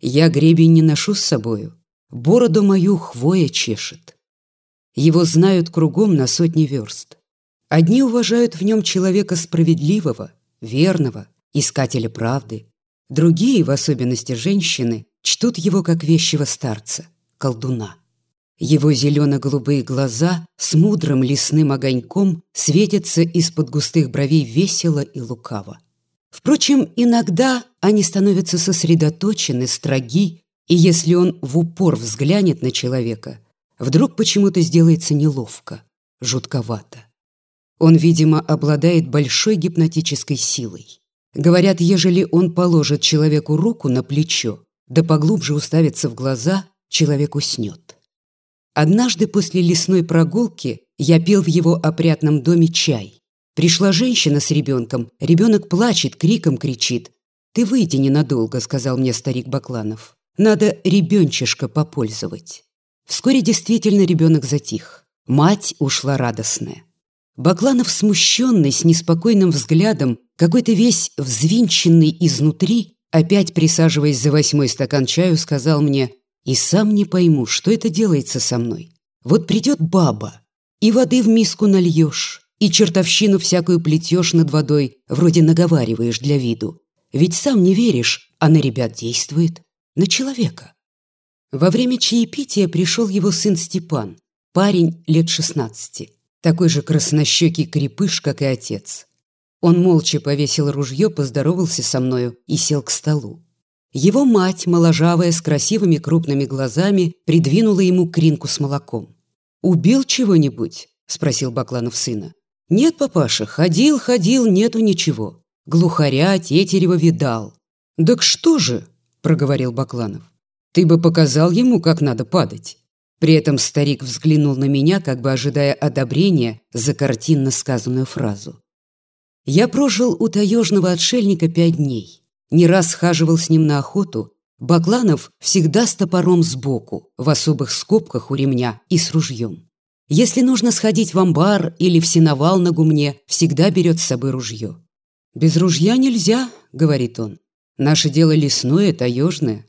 Я гребень не ношу с собою, бороду мою хвоя чешет. Его знают кругом на сотни верст. Одни уважают в нем человека справедливого, верного, искателя правды. Другие, в особенности женщины, чтут его как вещего старца, колдуна. Его зелено-голубые глаза с мудрым лесным огоньком светятся из-под густых бровей весело и лукаво. Впрочем, иногда они становятся сосредоточены, строги, и если он в упор взглянет на человека, вдруг почему-то сделается неловко, жутковато. Он, видимо, обладает большой гипнотической силой. Говорят, ежели он положит человеку руку на плечо, да поглубже уставится в глаза, человек уснет. Однажды после лесной прогулки я пил в его опрятном доме чай. Пришла женщина с ребенком, ребенок плачет, криком кричит. «Ты выйди ненадолго», — сказал мне старик Бакланов. «Надо ребенчишка попользовать». Вскоре действительно ребенок затих. Мать ушла радостная. Бакланов, смущенный, с неспокойным взглядом, какой-то весь взвинченный изнутри, опять присаживаясь за восьмой стакан чаю, сказал мне, «И сам не пойму, что это делается со мной. Вот придет баба, и воды в миску нальешь, и чертовщину всякую плетешь над водой, вроде наговариваешь для виду. Ведь сам не веришь, а на ребят действует, на человека». Во время чаепития пришел его сын Степан, парень лет шестнадцати такой же краснощекий крепыш, как и отец. Он молча повесил ружье, поздоровался со мною и сел к столу. Его мать, моложавая, с красивыми крупными глазами, придвинула ему кринку с молоком. «Убил чего-нибудь?» – спросил Бакланов сына. «Нет, папаша, ходил, ходил, нету ничего. Глухаря, тетерева видал». «Так что же?» – проговорил Бакланов. «Ты бы показал ему, как надо падать». При этом старик взглянул на меня, как бы ожидая одобрения за картинно сказанную фразу. Я прожил у таежного отшельника пять дней. Не раз схаживал с ним на охоту. Бакланов всегда с топором сбоку, в особых скобках у ремня и с ружьем. Если нужно сходить в амбар или в сеновал на гумне, всегда берет с собой ружье. «Без ружья нельзя», — говорит он. «Наше дело лесное, таежное.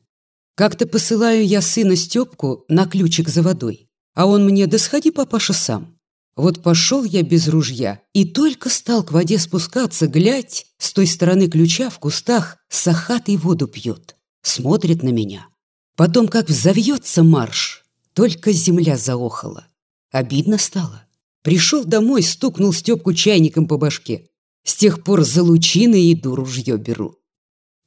Как-то посылаю я сына Степку на ключик за водой, а он мне «Да сходи, папаша, сам». Вот пошел я без ружья и только стал к воде спускаться, глядь, с той стороны ключа в кустах сахатый воду пьет, смотрит на меня. Потом, как взовьется марш, только земля заохала. Обидно стало. Пришел домой, стукнул Степку чайником по башке. С тех пор за лучины иду, ружье беру.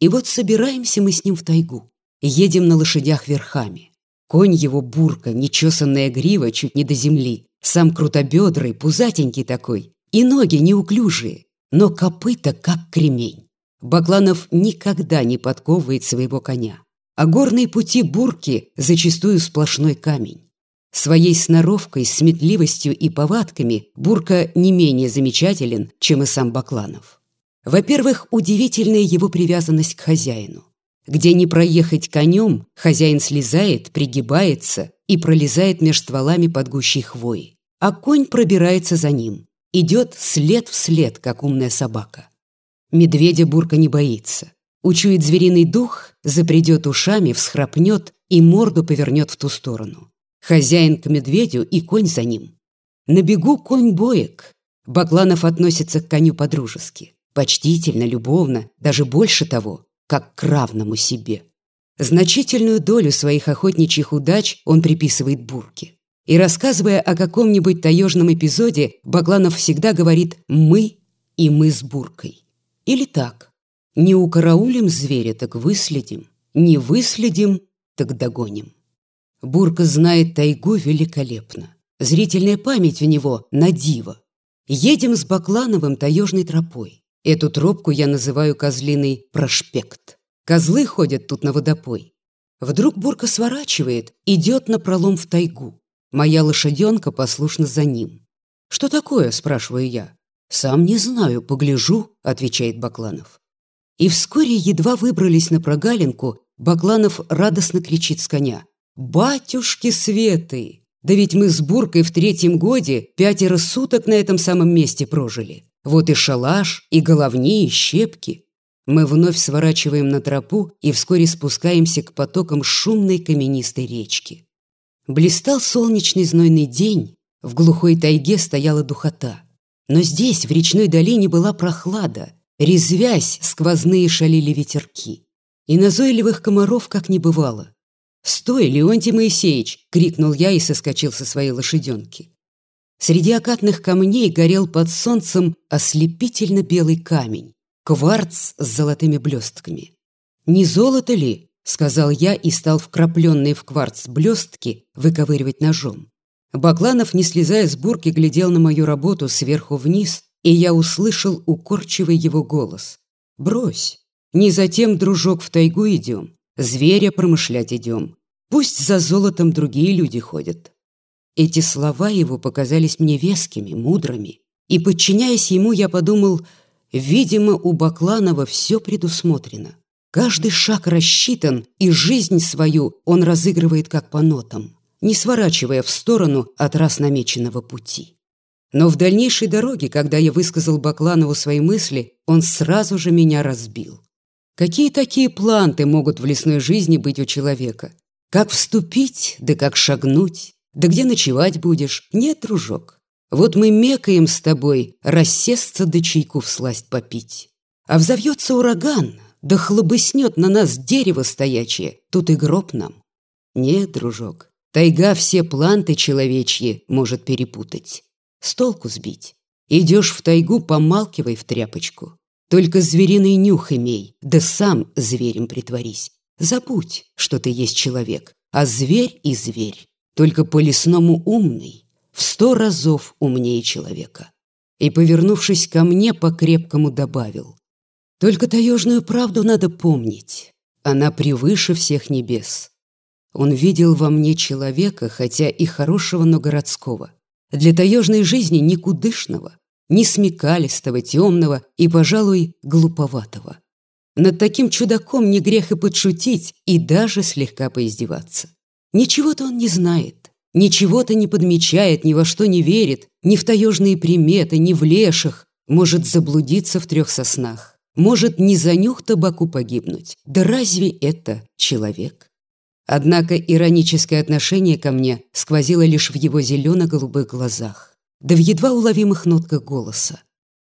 И вот собираемся мы с ним в тайгу. Едем на лошадях верхами. Конь его бурка, нечесанная грива чуть не до земли, сам крутобедрый, пузатенький такой, и ноги неуклюжие, но копыта как кремень. Бакланов никогда не подковывает своего коня, а горные пути бурки зачастую сплошной камень. Своей сноровкой, сметливостью и повадками Бурка не менее замечателен, чем и сам Бакланов. Во-первых, удивительная его привязанность к хозяину. Где не проехать конем, хозяин слезает, пригибается и пролезает меж стволами под гущей хвои. А конь пробирается за ним. Идет след в след, как умная собака. Медведя Бурка не боится. Учует звериный дух, запредет ушами, всхрапнет и морду повернет в ту сторону. Хозяин к медведю и конь за ним. На бегу конь боек. Бакланов относится к коню по-дружески. Почтительно, любовно, даже больше того как к равному себе. Значительную долю своих охотничьих удач он приписывает Бурке. И рассказывая о каком-нибудь таежном эпизоде, Бакланов всегда говорит «мы» и «мы с Буркой». Или так «не укараулим зверя, так выследим, не выследим, так догоним». Бурка знает тайгу великолепно. Зрительная память у него на диво. Едем с Баклановым таежной тропой. Эту тропку я называю козлиный прошпект. Козлы ходят тут на водопой. Вдруг Бурка сворачивает, идет на пролом в тайгу. Моя лошаденка послушна за ним. «Что такое?» – спрашиваю я. «Сам не знаю, погляжу», – отвечает Бакланов. И вскоре едва выбрались на прогалинку, Бакланов радостно кричит с коня. «Батюшки Светы! Да ведь мы с Буркой в третьем годе пятеро суток на этом самом месте прожили. Вот и шалаш, и головни, и щепки. Мы вновь сворачиваем на тропу и вскоре спускаемся к потокам шумной каменистой речки. Блистал солнечный знойный день, в глухой тайге стояла духота. Но здесь, в речной долине, была прохлада, резвясь, сквозные шалили ветерки. И назойливых комаров как не бывало. «Стой, Леонтий Моисеевич!» — крикнул я и соскочил со своей лошаденки. Среди окатных камней горел под солнцем ослепительно белый камень, кварц с золотыми блестками. «Не золото ли?» — сказал я и стал вкрапленные в кварц блестки выковыривать ножом. Бакланов, не слезая с бурки, глядел на мою работу сверху вниз, и я услышал укорчивый его голос. «Брось! Не затем, дружок, в тайгу идем, зверя промышлять идем. Пусть за золотом другие люди ходят». Эти слова его показались мне вескими, мудрыми, и, подчиняясь ему, я подумал, видимо, у Бакланова все предусмотрено. Каждый шаг рассчитан, и жизнь свою он разыгрывает как по нотам не сворачивая в сторону от раз намеченного пути. Но в дальнейшей дороге, когда я высказал Бакланову свои мысли, он сразу же меня разбил. Какие такие планты могут в лесной жизни быть у человека? Как вступить, да как шагнуть, да где ночевать будешь? Нет, дружок. Вот мы мекаем с тобой рассесться да чайку всласть попить. А взовьется ураган, да хлобыснет на нас дерево стоячее, тут и гроб нам. Нет, дружок, Тайга все планты человечьи может перепутать. С толку сбить. Идешь в тайгу, помалкивай в тряпочку. Только звериный нюх имей, да сам зверем притворись. Забудь, что ты есть человек, а зверь и зверь. Только по-лесному умный, в сто разов умнее человека. И, повернувшись ко мне, по-крепкому добавил. Только таежную правду надо помнить. Она превыше всех небес. Он видел во мне человека, хотя и хорошего, но городского. Для таежной жизни никудышного, ни смекалистого, темного и, пожалуй, глуповатого. Над таким чудаком не грех и подшутить, и даже слегка поиздеваться. Ничего-то он не знает, ничего-то не подмечает, ни во что не верит, ни в таежные приметы, ни в леших, может заблудиться в трех соснах, может не за нюх табаку погибнуть. Да разве это человек? Однако ироническое отношение ко мне сквозило лишь в его зелено-голубых глазах, да в едва уловимых нотках голоса.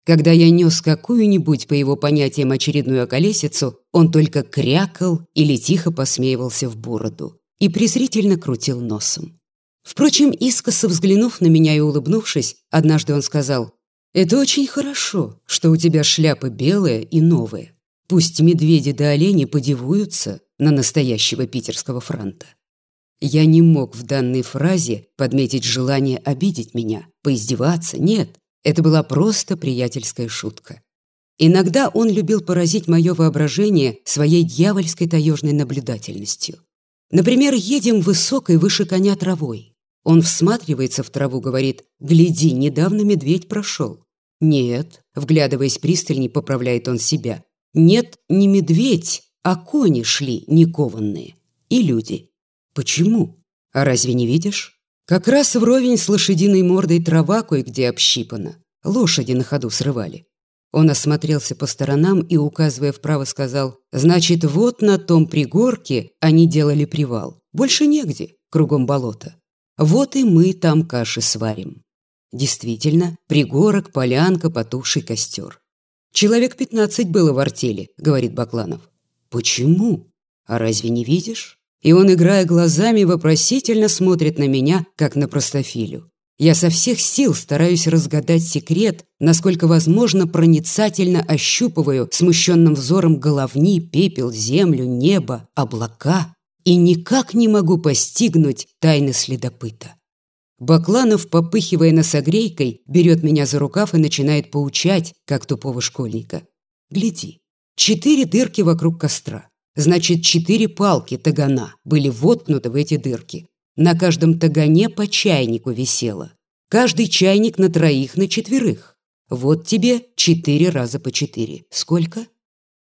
Когда я нес какую-нибудь, по его понятиям, очередную околесицу, он только крякал или тихо посмеивался в бороду и презрительно крутил носом. Впрочем, искоса взглянув на меня и улыбнувшись, однажды он сказал, «Это очень хорошо, что у тебя шляпа белая и новая. Пусть медведи да олени подивуются, на настоящего питерского франта. Я не мог в данной фразе подметить желание обидеть меня, поиздеваться, нет, это была просто приятельская шутка. Иногда он любил поразить мое воображение своей дьявольской таежной наблюдательностью. Например, едем высокой выше коня травой. Он всматривается в траву, говорит «Гляди, недавно медведь прошел». «Нет», вглядываясь пристальней, поправляет он себя. «Нет, не медведь, а кони шли никованные. И люди. Почему? А разве не видишь? Как раз вровень с лошадиной мордой трава кое-где общипана. Лошади на ходу срывали. Он осмотрелся по сторонам и, указывая вправо, сказал, «Значит, вот на том пригорке они делали привал. Больше негде, кругом болото. Вот и мы там каши сварим». Действительно, пригорок, полянка, потухший костер. «Человек пятнадцать было в артели», — говорит Бакланов. «Почему? А разве не видишь?» И он, играя глазами, вопросительно смотрит на меня, как на простофилю. Я со всех сил стараюсь разгадать секрет, насколько возможно проницательно ощупываю смущенным взором головни, пепел, землю, небо, облака и никак не могу постигнуть тайны следопыта. Бакланов, попыхивая носогрейкой, берет меня за рукав и начинает поучать, как тупого школьника. «Гляди, Четыре дырки вокруг костра. Значит, четыре палки тагана были воткнуты в эти дырки. На каждом тагане по чайнику висело. Каждый чайник на троих, на четверых. Вот тебе четыре раза по четыре. Сколько?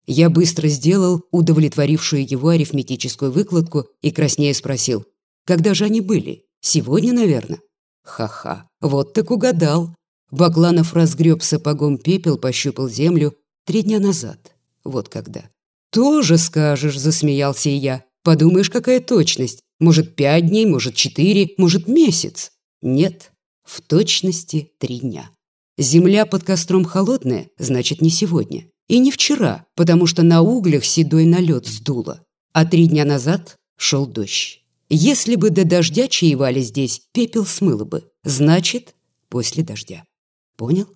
Я быстро сделал удовлетворившую его арифметическую выкладку и краснее спросил, когда же они были? Сегодня, наверное? Ха-ха, вот так угадал. Бакланов разгреб сапогом пепел, пощупал землю три дня назад. Вот когда. «Тоже скажешь», — засмеялся и я. «Подумаешь, какая точность. Может, пять дней, может, четыре, может, месяц». Нет, в точности три дня. Земля под костром холодная, значит, не сегодня. И не вчера, потому что на углях седой налет сдуло. А три дня назад шел дождь. Если бы до дождя чаевали здесь, пепел смыло бы. Значит, после дождя. Понял?